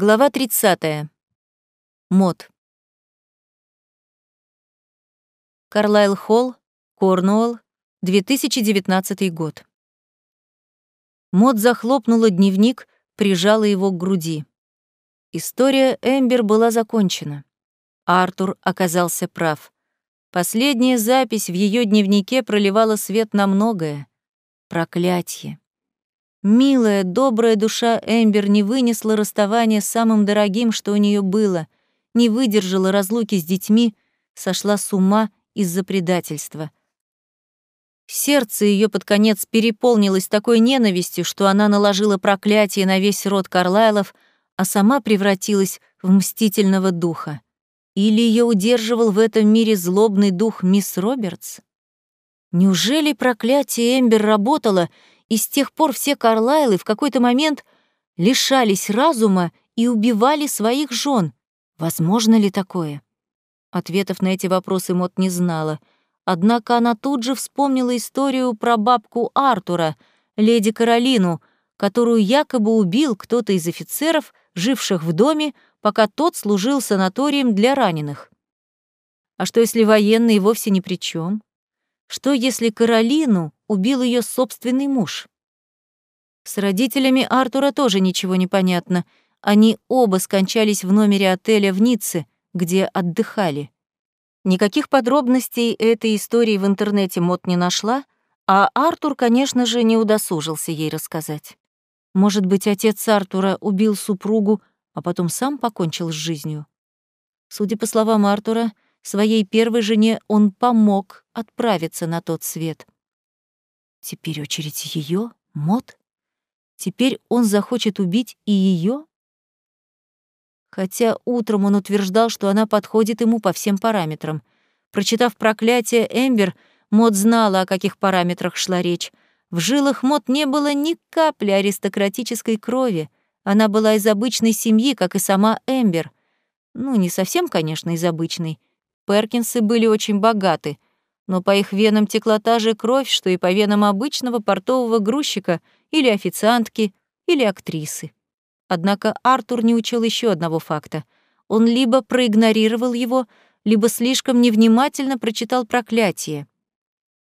Глава 30. Мод. Карлайл Холл, Корнуолл, 2019 год. Мод захлопнула дневник, прижала его к груди. История Эмбер была закончена. Артур оказался прав. Последняя запись в ее дневнике проливала свет на многое. Проклятье. Милая, добрая душа Эмбер не вынесла расставания с самым дорогим, что у нее было, не выдержала разлуки с детьми, сошла с ума из-за предательства. Сердце ее под конец переполнилось такой ненавистью, что она наложила проклятие на весь род Карлайлов, а сама превратилась в мстительного духа. Или ее удерживал в этом мире злобный дух мисс Робертс? Неужели проклятие Эмбер работало, и с тех пор все Карлайлы в какой-то момент лишались разума и убивали своих жен. Возможно ли такое? Ответов на эти вопросы Мот не знала. Однако она тут же вспомнила историю про бабку Артура, леди Каролину, которую якобы убил кто-то из офицеров, живших в доме, пока тот служил санаторием для раненых. А что если военный вовсе ни при чем? Что если Каролину убил ее собственный муж? С родителями Артура тоже ничего не понятно. Они оба скончались в номере отеля в Ницце, где отдыхали. Никаких подробностей этой истории в интернете Мот не нашла, а Артур, конечно же, не удосужился ей рассказать. Может быть, отец Артура убил супругу, а потом сам покончил с жизнью. Судя по словам Артура, Своей первой жене он помог отправиться на тот свет. Теперь очередь ее, Мод? Теперь он захочет убить и ее? Хотя утром он утверждал, что она подходит ему по всем параметрам. Прочитав проклятие Эмбер, Мод знала, о каких параметрах шла речь. В жилах Мод не было ни капли аристократической крови. Она была из обычной семьи, как и сама Эмбер. Ну, не совсем, конечно, из обычной. Перкинсы были очень богаты, но по их венам текла та же кровь, что и по венам обычного портового грузчика или официантки, или актрисы. Однако Артур не учел еще одного факта. Он либо проигнорировал его, либо слишком невнимательно прочитал проклятие.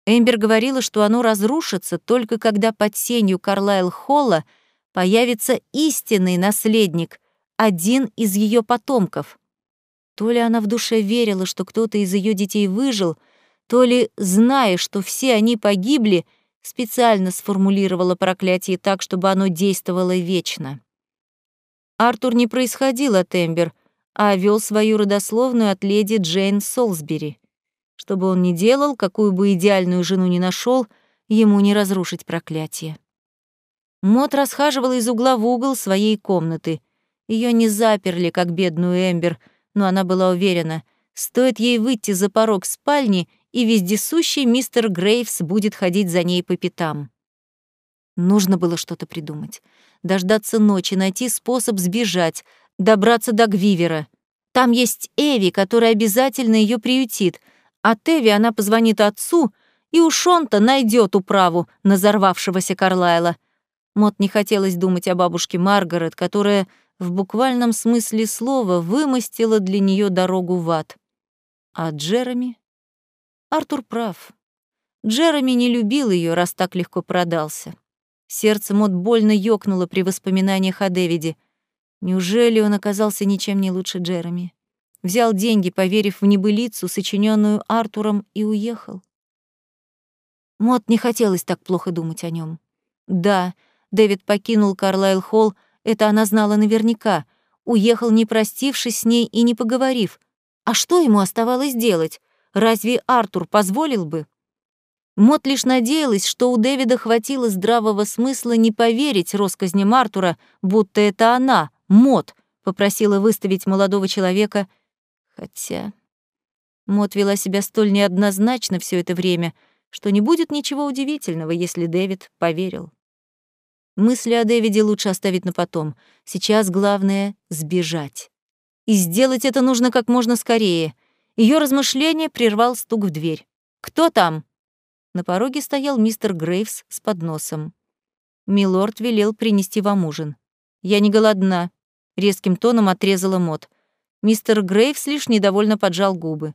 Эмбер говорила, что оно разрушится только когда под сенью Карлайл Холла появится истинный наследник, один из ее потомков. То ли она в душе верила, что кто-то из ее детей выжил, то ли, зная, что все они погибли, специально сформулировала проклятие так, чтобы оно действовало вечно. Артур не происходил от Эмбер, а вел свою родословную от леди Джейн Солсбери. Что бы он ни делал, какую бы идеальную жену ни нашел, ему не разрушить проклятие. Мот расхаживала из угла в угол своей комнаты. Ее не заперли, как бедную Эмбер — но она была уверена, стоит ей выйти за порог спальни, и вездесущий мистер Грейвс будет ходить за ней по пятам. Нужно было что-то придумать. Дождаться ночи, найти способ сбежать, добраться до Гвивера. Там есть Эви, которая обязательно ее приютит. а Эви она позвонит отцу, и уж он-то найдет управу на взорвавшегося Карлайла. Мот не хотелось думать о бабушке Маргарет, которая в буквальном смысле слова вымостила для нее дорогу в ад. А Джереми? Артур прав. Джереми не любил ее, раз так легко продался. Сердце Мот больно ёкнуло при воспоминаниях о Дэвиде. Неужели он оказался ничем не лучше Джереми? Взял деньги, поверив в небылицу, сочиненную Артуром, и уехал. Мот не хотелось так плохо думать о нем. Да, Дэвид покинул Карлайл Холл это она знала наверняка. Уехал, не простившись с ней и не поговорив. А что ему оставалось делать? Разве Артур позволил бы? Мот лишь надеялась, что у Дэвида хватило здравого смысла не поверить россказням Артура, будто это она, Мот, попросила выставить молодого человека. Хотя Мот вела себя столь неоднозначно все это время, что не будет ничего удивительного, если Дэвид поверил. Мысли о Дэвиде лучше оставить на потом. Сейчас главное — сбежать. И сделать это нужно как можно скорее. Ее размышление прервал стук в дверь. «Кто там?» На пороге стоял мистер Грейвс с подносом. Милорд велел принести вам ужин. «Я не голодна». — резким тоном отрезала Мот. Мистер Грейвс лишь недовольно поджал губы.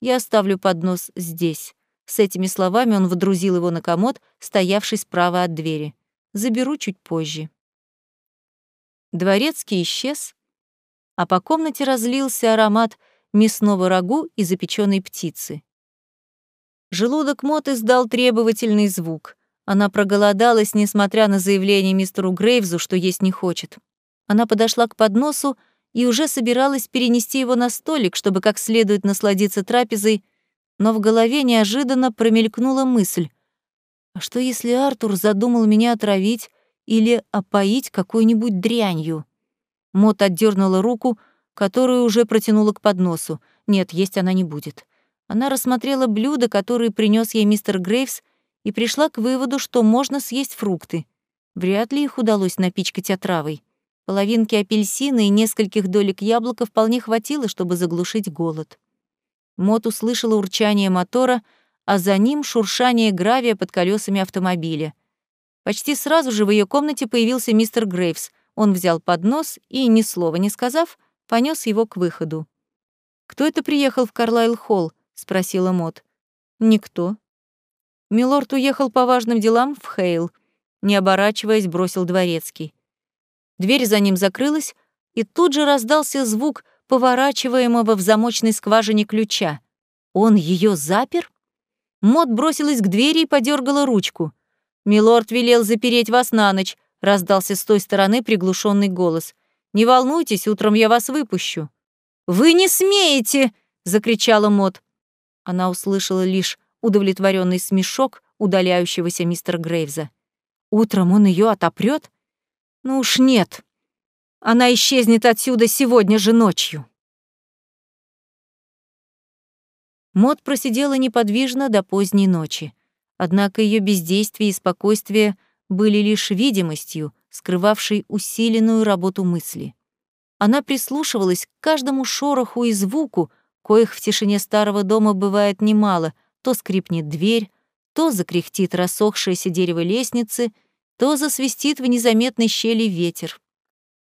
«Я оставлю поднос здесь». С этими словами он водрузил его на комод, стоявший справа от двери. «Заберу чуть позже». Дворецкий исчез, а по комнате разлился аромат мясного рагу и запеченной птицы. Желудок Мот издал требовательный звук. Она проголодалась, несмотря на заявление мистеру Грейвзу, что есть не хочет. Она подошла к подносу и уже собиралась перенести его на столик, чтобы как следует насладиться трапезой, но в голове неожиданно промелькнула мысль. А что если Артур задумал меня отравить или опоить какой-нибудь дрянью? Мот отдернула руку, которую уже протянула к подносу. Нет, есть она не будет. Она рассмотрела блюда, которые принес ей мистер Грейвс, и пришла к выводу, что можно съесть фрукты. Вряд ли их удалось напичкать отравой. Половинки апельсина и нескольких долек яблока вполне хватило, чтобы заглушить голод. Мот услышала урчание мотора, а за ним шуршание гравия под колесами автомобиля. Почти сразу же в ее комнате появился мистер Грейвс. Он взял поднос и, ни слова не сказав, понес его к выходу. «Кто это приехал в Карлайл-холл?» — спросила Мот. «Никто». Милорд уехал по важным делам в Хейл. Не оборачиваясь, бросил дворецкий. Дверь за ним закрылась, и тут же раздался звук поворачиваемого в замочной скважине ключа. Он ее запер? Мот бросилась к двери и подергала ручку. «Милорд велел запереть вас на ночь», — раздался с той стороны приглушенный голос. «Не волнуйтесь, утром я вас выпущу». «Вы не смеете!» — закричала Мот. Она услышала лишь удовлетворенный смешок удаляющегося мистера Грейвза. «Утром он ее отопрет? Ну уж нет. Она исчезнет отсюда сегодня же ночью». Мод просидела неподвижно до поздней ночи. Однако ее бездействие и спокойствие были лишь видимостью, скрывавшей усиленную работу мысли. Она прислушивалась к каждому шороху и звуку, коих в тишине старого дома бывает немало, то скрипнет дверь, то закряхтит рассохшееся дерево лестницы, то засвистит в незаметной щели ветер.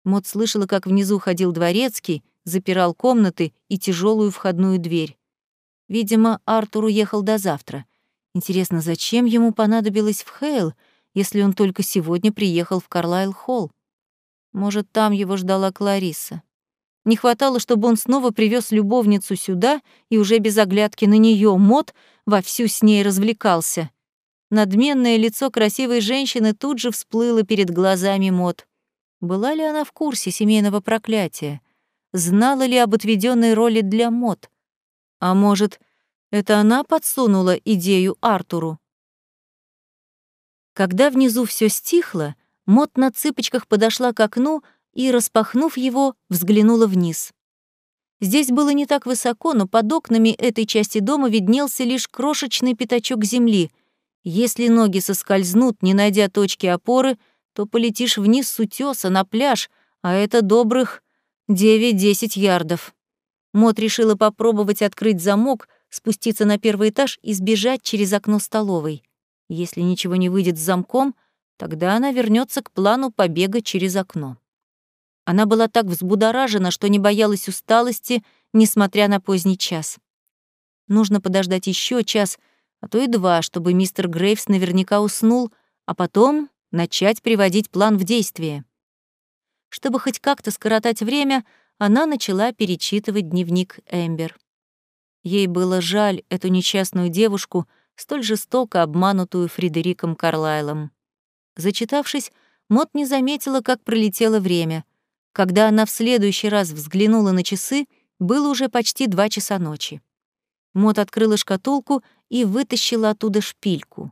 Мот слышала, как внизу ходил дворецкий, запирал комнаты и тяжелую входную дверь. Видимо, Артур уехал до завтра. Интересно, зачем ему понадобилось в Хейл, если он только сегодня приехал в Карлайл-холл? Может, там его ждала Клариса. Не хватало, чтобы он снова привез любовницу сюда и уже без оглядки на нее мод вовсю с ней развлекался. Надменное лицо красивой женщины тут же всплыло перед глазами мод. Была ли она в курсе семейного проклятия? Знала ли об отведенной роли для мод? А может, это она подсунула идею Артуру? Когда внизу все стихло, Мот на цыпочках подошла к окну и, распахнув его, взглянула вниз. Здесь было не так высоко, но под окнами этой части дома виднелся лишь крошечный пятачок земли. Если ноги соскользнут, не найдя точки опоры, то полетишь вниз с утёса на пляж, а это добрых 9-10 ярдов. Мот решила попробовать открыть замок, спуститься на первый этаж и сбежать через окно столовой. Если ничего не выйдет с замком, тогда она вернется к плану побега через окно. Она была так взбудоражена, что не боялась усталости, несмотря на поздний час. Нужно подождать еще час, а то и два, чтобы мистер Грейвс наверняка уснул, а потом начать приводить план в действие. Чтобы хоть как-то скоротать время, она начала перечитывать дневник Эмбер. Ей было жаль эту несчастную девушку, столь жестоко обманутую Фредериком Карлайлом. Зачитавшись, Мот не заметила, как пролетело время — когда она в следующий раз взглянула на часы, было уже почти два часа ночи. Мот открыла шкатулку и вытащила оттуда шпильку.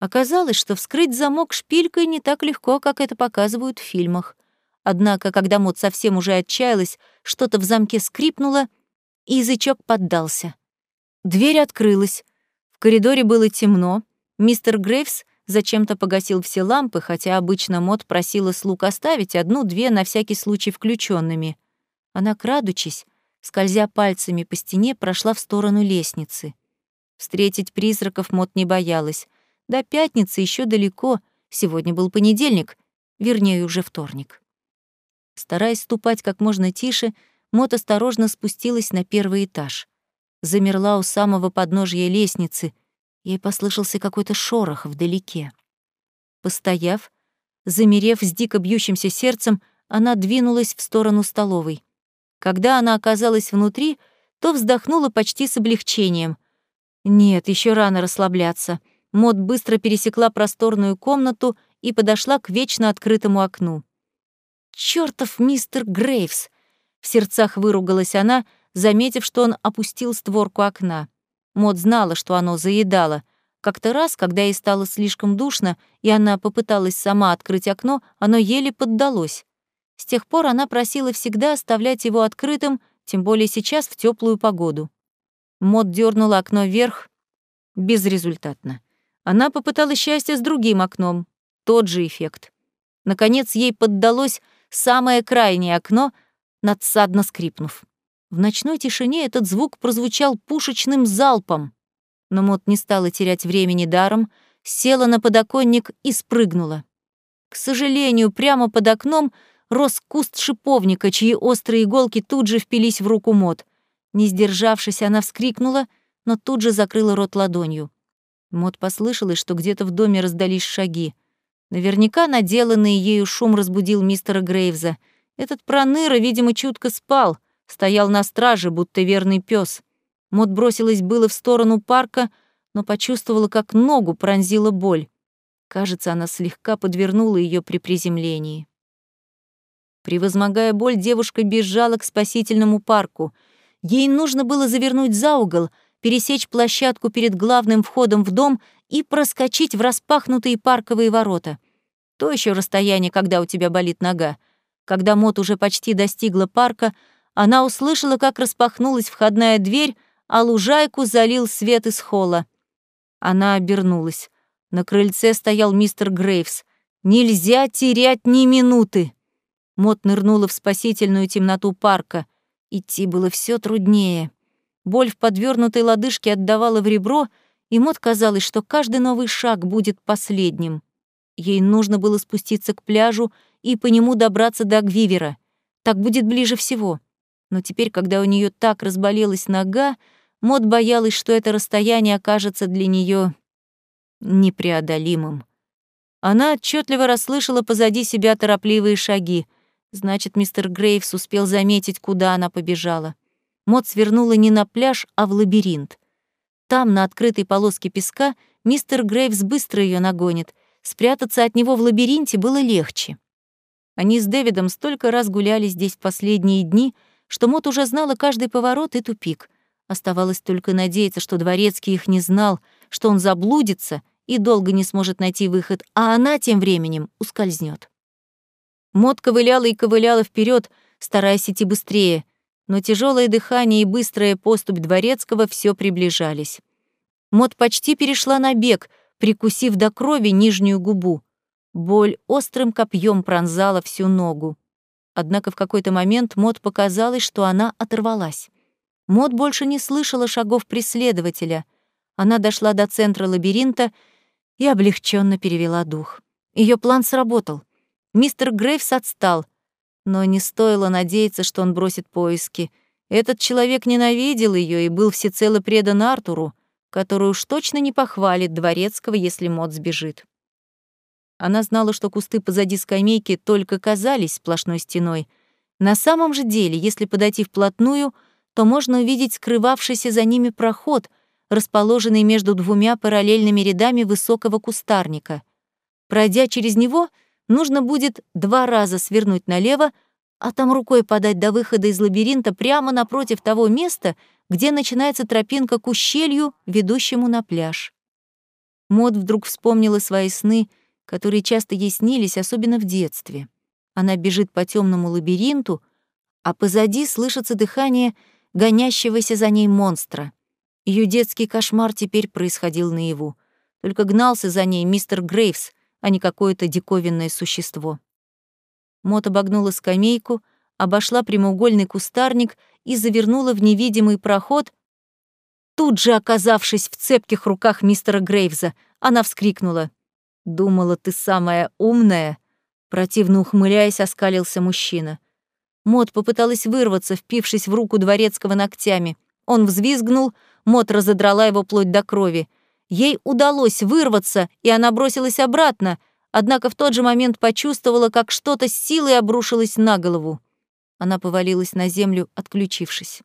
Оказалось, что вскрыть замок шпилькой не так легко, как это показывают в фильмах. Однако, когда Мот совсем уже отчаялась, что-то в замке скрипнуло, и язычок поддался. Дверь открылась. В коридоре было темно. Мистер Грейвс зачем-то погасил все лампы, хотя обычно Мод просила слуг оставить одну-две на всякий случай включенными. Она, крадучись, скользя пальцами по стене, прошла в сторону лестницы. Встретить призраков Мод не боялась. До пятницы еще далеко, сегодня был понедельник, вернее, уже вторник. Стараясь ступать как можно тише, Мот осторожно спустилась на первый этаж. Замерла у самого подножья лестницы. Ей послышался какой-то шорох вдалеке. Постояв, замерев с дико бьющимся сердцем, она двинулась в сторону столовой. Когда она оказалась внутри, то вздохнула почти с облегчением. Нет, еще рано расслабляться. Мод быстро пересекла просторную комнату и подошла к вечно открытому окну. «Чёртов мистер Грейвс!» — в сердцах выругалась она, заметив, что он опустил створку окна. Мод знала, что оно заедало. Как-то раз, когда ей стало слишком душно, и она попыталась сама открыть окно, оно еле поддалось. С тех пор она просила всегда оставлять его открытым, тем более сейчас в теплую погоду. Мод дернула окно вверх безрезультатно. Она попыталась счастье с другим окном. Тот же эффект. Наконец ей поддалось самое крайнее окно, надсадно скрипнув. В ночной тишине этот звук прозвучал пушечным залпом. Но Мот не стала терять времени даром, села на подоконник и спрыгнула. К сожалению, прямо под окном рос куст шиповника, чьи острые иголки тут же впились в руку Мот. Не сдержавшись, она вскрикнула, но тут же закрыла рот ладонью. Мот послышалось, что где-то в доме раздались шаги. Наверняка наделанный ею шум разбудил мистера Грейвза. Этот проныра, видимо, чутко спал, стоял на страже, будто верный пес. Мот бросилась было в сторону парка, но почувствовала, как ногу пронзила боль. Кажется, она слегка подвернула ее при приземлении. Превозмогая боль, девушка бежала к спасительному парку. Ей нужно было завернуть за угол, пересечь площадку перед главным входом в дом и проскочить в распахнутые парковые ворота. То еще расстояние, когда у тебя болит нога. Когда Мот уже почти достигла парка, она услышала, как распахнулась входная дверь, а лужайку залил свет из холла. Она обернулась. На крыльце стоял мистер Грейвс. «Нельзя терять ни минуты!» Мот нырнула в спасительную темноту парка. Идти было все труднее. Боль в подвернутой лодыжке отдавала в ребро, и Мот казалось, что каждый новый шаг будет последним. Ей нужно было спуститься к пляжу и по нему добраться до Гвивера. Так будет ближе всего. Но теперь, когда у нее так разболелась нога, Мот боялась, что это расстояние окажется для нее непреодолимым. Она отчетливо расслышала позади себя торопливые шаги — Значит, мистер Грейвс успел заметить, куда она побежала. Мот свернула не на пляж, а в лабиринт. Там, на открытой полоске песка, мистер Грейвс быстро ее нагонит. Спрятаться от него в лабиринте было легче. Они с Дэвидом столько раз гуляли здесь в последние дни, что Мот уже знала каждый поворот и тупик. Оставалось только надеяться, что Дворецкий их не знал, что он заблудится и долго не сможет найти выход, а она тем временем ускользнет. Мод ковыляла и ковыляла вперед, стараясь идти быстрее, но тяжелое дыхание и быстрая поступь дворецкого все приближались. Мод почти перешла на бег, прикусив до крови нижнюю губу. Боль острым копьем пронзала всю ногу. Однако в какой-то момент Мод показалось, что она оторвалась. Мод больше не слышала шагов преследователя. Она дошла до центра лабиринта и облегченно перевела дух. Ее план сработал. Мистер Грейвс отстал, но не стоило надеяться, что он бросит поиски. Этот человек ненавидел ее и был всецело предан Артуру, который уж точно не похвалит Дворецкого, если Мот сбежит. Она знала, что кусты позади скамейки только казались сплошной стеной. На самом же деле, если подойти вплотную, то можно увидеть скрывавшийся за ними проход, расположенный между двумя параллельными рядами высокого кустарника. Пройдя через него — Нужно будет два раза свернуть налево, а там рукой подать до выхода из лабиринта прямо напротив того места, где начинается тропинка к ущелью, ведущему на пляж. Мод вдруг вспомнила свои сны, которые часто ей снились, особенно в детстве. Она бежит по темному лабиринту, а позади слышится дыхание гонящегося за ней монстра. Ее детский кошмар теперь происходил наяву. Только гнался за ней мистер Грейвс, а не какое-то диковинное существо. Мот обогнула скамейку, обошла прямоугольный кустарник и завернула в невидимый проход. Тут же, оказавшись в цепких руках мистера Грейвза, она вскрикнула. «Думала, ты самая умная?» Противно ухмыляясь, оскалился мужчина. Мод попыталась вырваться, впившись в руку дворецкого ногтями. Он взвизгнул, Мод разодрала его плоть до крови. Ей удалось вырваться, и она бросилась обратно, однако в тот же момент почувствовала, как что-то с силой обрушилось на голову. Она повалилась на землю, отключившись.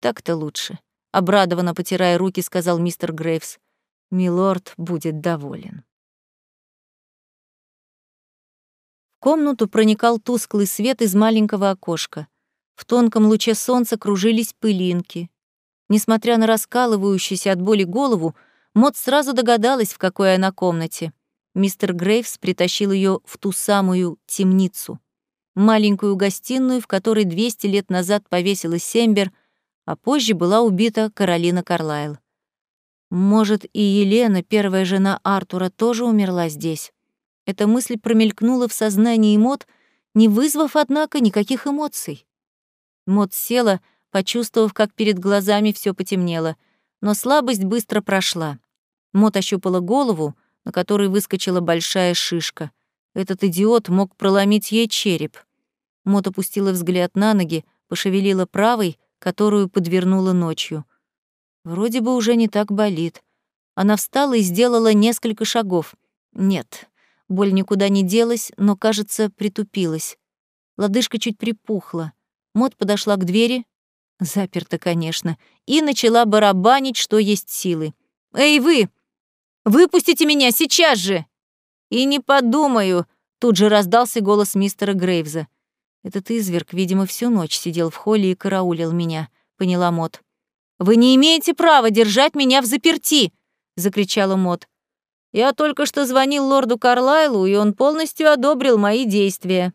«Так-то лучше», — обрадованно потирая руки, сказал мистер Грейвс. «Милорд будет доволен». Комнату проникал тусклый свет из маленького окошка. В тонком луче солнца кружились пылинки. Несмотря на раскалывающуюся от боли голову, Мот сразу догадалась, в какой она комнате. Мистер Грейвс притащил ее в ту самую темницу. Маленькую гостиную, в которой 200 лет назад повесилась Сембер, а позже была убита Каролина Карлайл. Может, и Елена, первая жена Артура, тоже умерла здесь. Эта мысль промелькнула в сознании Мот, не вызвав, однако, никаких эмоций. Мот села, почувствовав, как перед глазами все потемнело, но слабость быстро прошла. Мот ощупала голову, на которой выскочила большая шишка. Этот идиот мог проломить ей череп. Мот опустила взгляд на ноги, пошевелила правой, которую подвернула ночью. Вроде бы уже не так болит. Она встала и сделала несколько шагов. Нет, боль никуда не делась, но, кажется, притупилась. Лодыжка чуть припухла. Мот подошла к двери, заперта, конечно, и начала барабанить, что есть силы. «Эй, вы! Выпустите меня сейчас же!» «И не подумаю», — тут же раздался голос мистера Грейвза. «Этот изверг, видимо, всю ночь сидел в холле и караулил меня», — поняла Мот. «Вы не имеете права держать меня в заперти!» — закричала Мот. «Я только что звонил лорду Карлайлу, и он полностью одобрил мои действия».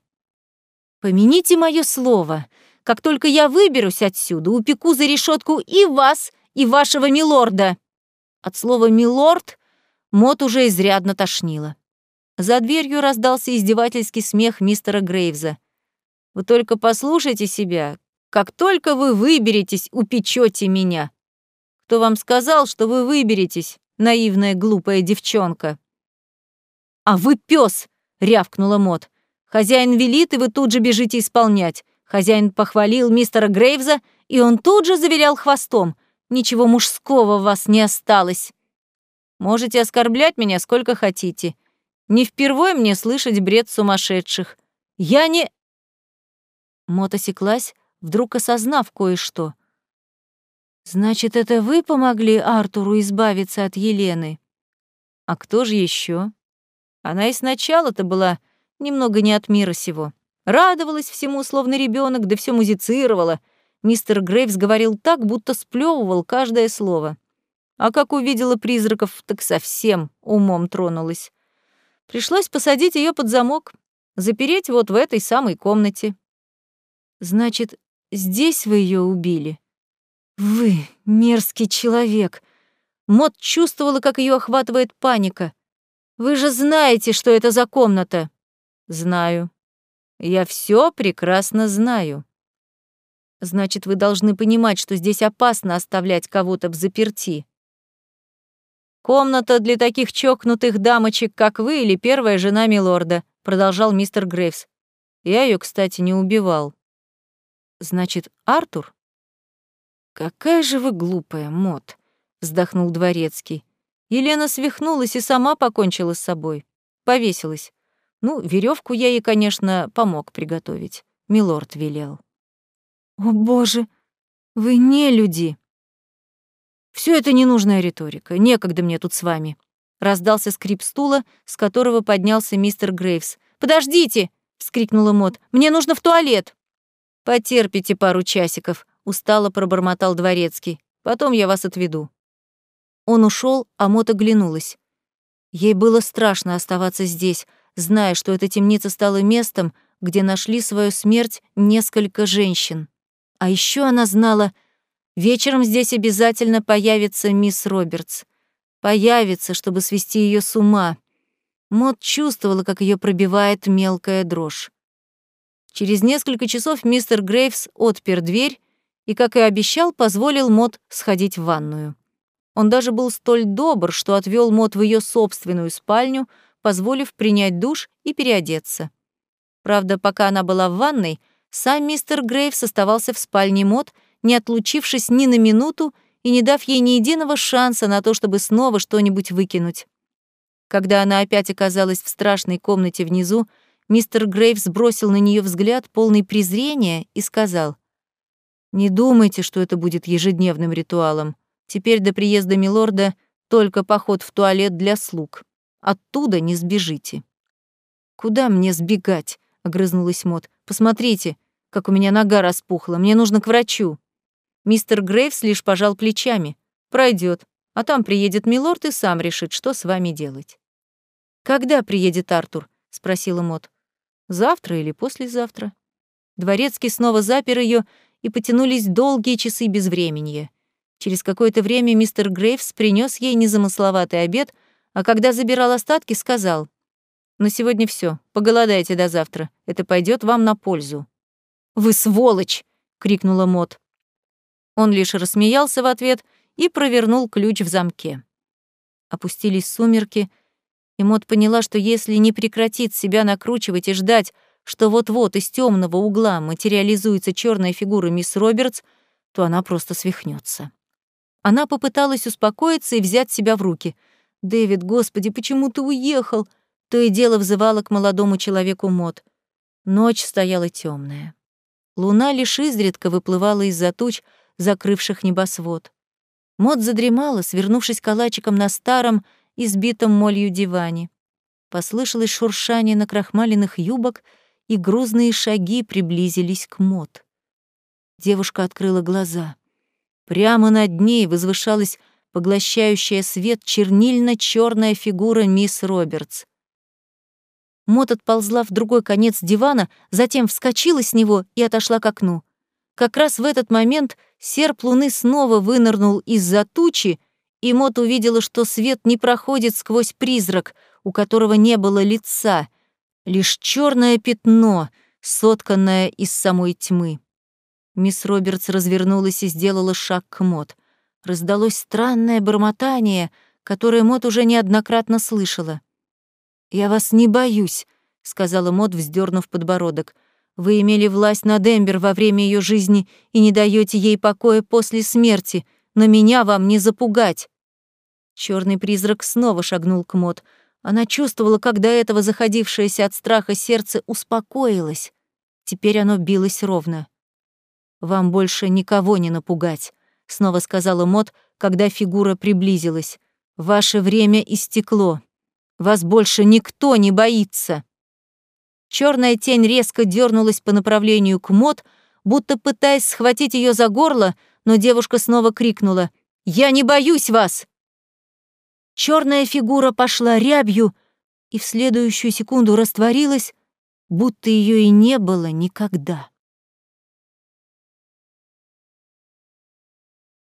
«Помяните мое слово. Как только я выберусь отсюда, упеку за решетку и вас, и вашего милорда». От слова «милорд» Мот уже изрядно тошнило. За дверью раздался издевательский смех мистера Грейвза. «Вы только послушайте себя. Как только вы выберетесь, упечете меня. Кто вам сказал, что вы выберетесь, наивная глупая девчонка?» «А вы пес!» — рявкнула Мот. «Хозяин велит, и вы тут же бежите исполнять. Хозяин похвалил мистера Грейвза, и он тут же завилял хвостом. Ничего мужского в вас не осталось. Можете оскорблять меня сколько хотите. Не впервой мне слышать бред сумасшедших. Я не...» Мот осеклась, вдруг осознав кое-что. «Значит, это вы помогли Артуру избавиться от Елены?» «А кто же еще? Она и сначала-то была немного не от мира сего. Радовалась всему, словно ребенок, да все музицировала. Мистер Грейвс говорил так, будто сплевывал каждое слово. А как увидела призраков, так совсем умом тронулась. Пришлось посадить ее под замок, запереть вот в этой самой комнате. Значит, здесь вы ее убили? Вы, мерзкий человек. Мот чувствовала, как ее охватывает паника. Вы же знаете, что это за комната. Знаю. Я все прекрасно знаю. Значит, вы должны понимать, что здесь опасно оставлять кого-то в заперти. «Комната для таких чокнутых дамочек, как вы или первая жена милорда», продолжал мистер Грейвс. «Я ее, кстати, не убивал». «Значит, Артур?» «Какая же вы глупая, Мот», — вздохнул дворецкий. Елена свихнулась и сама покончила с собой. Повесилась. Ну, веревку я ей, конечно, помог приготовить. Милорд велел. «О, боже, вы не люди!» Все это ненужная риторика. Некогда мне тут с вами. Раздался скрип стула, с которого поднялся мистер Грейвс. «Подождите!» — вскрикнула Мот. «Мне нужно в туалет!» «Потерпите пару часиков», — устало пробормотал дворецкий. «Потом я вас отведу». Он ушел, а Мот оглянулась. Ей было страшно оставаться здесь, зная, что эта темница стала местом, где нашли свою смерть несколько женщин. А еще она знала, Вечером здесь обязательно появится мисс Робертс. Появится, чтобы свести ее с ума. Мод чувствовала, как ее пробивает мелкая дрожь. Через несколько часов мистер Грейвс отпер дверь и, как и обещал, позволил Мод сходить в ванную. Он даже был столь добр, что отвел Мод в ее собственную спальню, позволив принять душ и переодеться. Правда, пока она была в ванной, Сам мистер Грейвс оставался в спальне Мод, не отлучившись ни на минуту и не дав ей ни единого шанса на то, чтобы снова что-нибудь выкинуть. Когда она опять оказалась в страшной комнате внизу, мистер Грейвс бросил на нее взгляд, полный презрения, и сказал, «Не думайте, что это будет ежедневным ритуалом. Теперь до приезда милорда только поход в туалет для слуг. Оттуда не сбежите». «Куда мне сбегать?» — огрызнулась Мот. «Посмотрите, как у меня нога распухла. Мне нужно к врачу». Мистер Грейвс лишь пожал плечами. Пройдет, а там приедет милорд и сам решит, что с вами делать. «Когда приедет Артур?» — спросила Мот. «Завтра или послезавтра?» Дворецкий снова запер ее, и потянулись долгие часы безвременья. Через какое-то время мистер Грейвс принес ей незамысловатый обед, а когда забирал остатки, сказал, «На сегодня все. Поголодайте до завтра. Это пойдет вам на пользу». «Вы сволочь!» — крикнула Мот. Он лишь рассмеялся в ответ и провернул ключ в замке. Опустились сумерки, и Мот поняла, что если не прекратит себя накручивать и ждать, что вот-вот из темного угла материализуется черная фигура мисс Робертс, то она просто свихнется. Она попыталась успокоиться и взять себя в руки. «Дэвид, господи, почему ты уехал?» То и дело взывала к молодому человеку Мот. Ночь стояла темная. Луна лишь изредка выплывала из-за туч, закрывших небосвод. Мот задремала, свернувшись калачиком на старом, избитом молью диване. Послышалось шуршание на крахмаленных юбок, и грузные шаги приблизились к Мот. Девушка открыла глаза. Прямо над ней возвышалась поглощающая свет чернильно черная фигура мисс Робертс. Мот отползла в другой конец дивана, затем вскочила с него и отошла к окну. Как раз в этот момент серп луны снова вынырнул из-за тучи, и Мот увидела, что свет не проходит сквозь призрак, у которого не было лица, лишь черное пятно, сотканное из самой тьмы. Мисс Робертс развернулась и сделала шаг к Мот. Раздалось странное бормотание, которое Мот уже неоднократно слышала. «Я вас не боюсь», — сказала Мот, вздернув подбородок. Вы имели власть над Эмбер во время ее жизни и не даете ей покоя после смерти, но меня вам не запугать. Черный призрак снова шагнул к Мот. Она чувствовала, как до этого заходившееся от страха сердце успокоилось. Теперь оно билось ровно. «Вам больше никого не напугать», — снова сказала Мот, когда фигура приблизилась. «Ваше время истекло. Вас больше никто не боится». Черная тень резко дернулась по направлению к Мот, будто пытаясь схватить ее за горло, но девушка снова крикнула «Я не боюсь вас!» Черная фигура пошла рябью и в следующую секунду растворилась, будто ее и не было никогда.